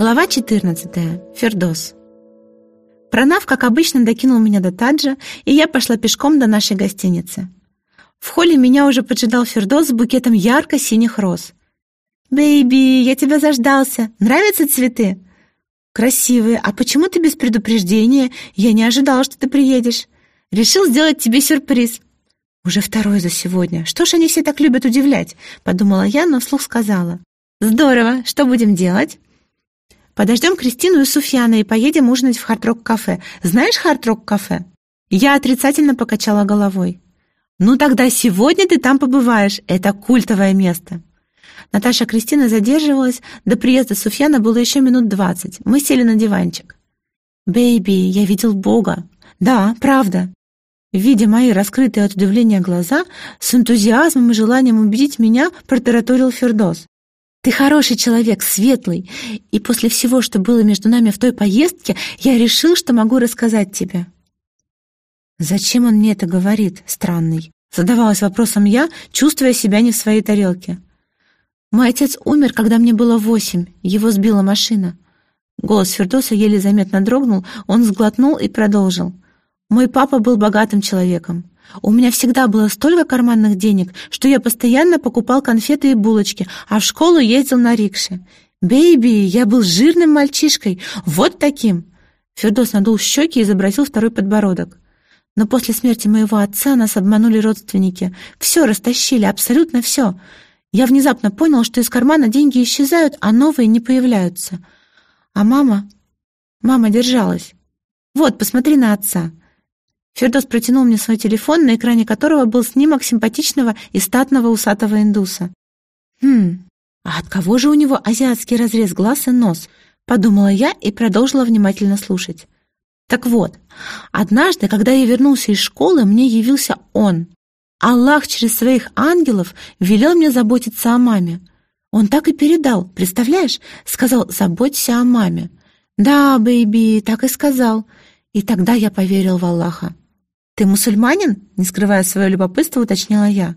Глава 14. Фердос. Пронав, как обычно, докинул меня до Таджа, и я пошла пешком до нашей гостиницы. В холле меня уже поджидал Фердос с букетом ярко-синих роз. «Бэйби, я тебя заждался. Нравятся цветы?» «Красивые. А почему ты без предупреждения? Я не ожидала, что ты приедешь. Решил сделать тебе сюрприз». «Уже второй за сегодня. Что ж они все так любят удивлять?» — подумала я, но вслух сказала. «Здорово. Что будем делать?» Подождем Кристину и Суфьяна и поедем ужинать в Хард-Рок-кафе. Знаешь Хард-Рок-кафе?» Я отрицательно покачала головой. «Ну тогда сегодня ты там побываешь. Это культовое место». Наташа Кристина задерживалась. До приезда Суфьяна было еще минут двадцать. Мы сели на диванчик. «Бэйби, я видел Бога». «Да, правда». Видя мои раскрытые от удивления глаза, с энтузиазмом и желанием убедить меня, протараторил Фердос. Ты хороший человек, светлый, и после всего, что было между нами в той поездке, я решил, что могу рассказать тебе». «Зачем он мне это говорит, странный?» Задавалась вопросом я, чувствуя себя не в своей тарелке. «Мой отец умер, когда мне было восемь. Его сбила машина». Голос Фердоса еле заметно дрогнул, он сглотнул и продолжил. «Мой папа был богатым человеком. У меня всегда было столько карманных денег, что я постоянно покупал конфеты и булочки, а в школу ездил на рикше. «Бэйби, я был жирным мальчишкой, вот таким!» Фердос надул щеки и изобразил второй подбородок. Но после смерти моего отца нас обманули родственники. Все растащили, абсолютно все. Я внезапно понял, что из кармана деньги исчезают, а новые не появляются. А мама... Мама держалась. Вот, посмотри на отца. Фердос протянул мне свой телефон, на экране которого был снимок симпатичного и статного усатого индуса. «Хм, а от кого же у него азиатский разрез глаз и нос?» — подумала я и продолжила внимательно слушать. Так вот, однажды, когда я вернулся из школы, мне явился он. Аллах через своих ангелов велел мне заботиться о маме. Он так и передал, представляешь? Сказал, заботься о маме. Да, baby, так и сказал. И тогда я поверил в Аллаха. «Ты мусульманин?» — не скрывая свое любопытство, уточнила я.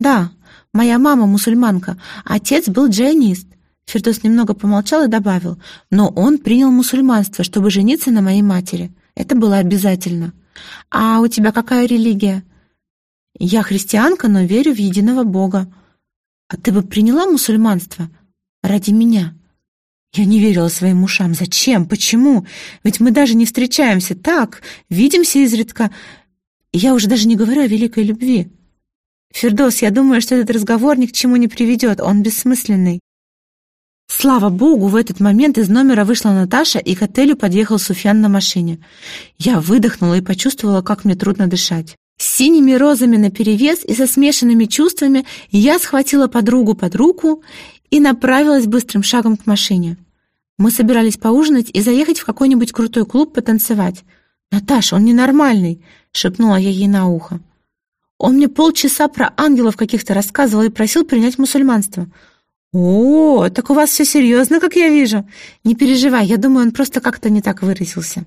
«Да, моя мама мусульманка, отец был джайнист». Фердос немного помолчал и добавил, «но он принял мусульманство, чтобы жениться на моей матери. Это было обязательно». «А у тебя какая религия?» «Я христианка, но верю в единого Бога». «А ты бы приняла мусульманство ради меня?» Я не верила своим ушам. Зачем? Почему? Ведь мы даже не встречаемся так, видимся изредка. Я уже даже не говорю о великой любви. Фердос, я думаю, что этот разговор ни к чему не приведет, он бессмысленный. Слава богу, в этот момент из номера вышла Наташа, и к отелю подъехал Суфьян на машине. Я выдохнула и почувствовала, как мне трудно дышать. С синими розами наперевес и со смешанными чувствами я схватила подругу под руку и направилась быстрым шагом к машине. Мы собирались поужинать и заехать в какой-нибудь крутой клуб потанцевать. «Наташа, он ненормальный!» — шепнула я ей на ухо. «Он мне полчаса про ангелов каких-то рассказывал и просил принять мусульманство». «О, так у вас все серьезно, как я вижу. Не переживай, я думаю, он просто как-то не так выразился».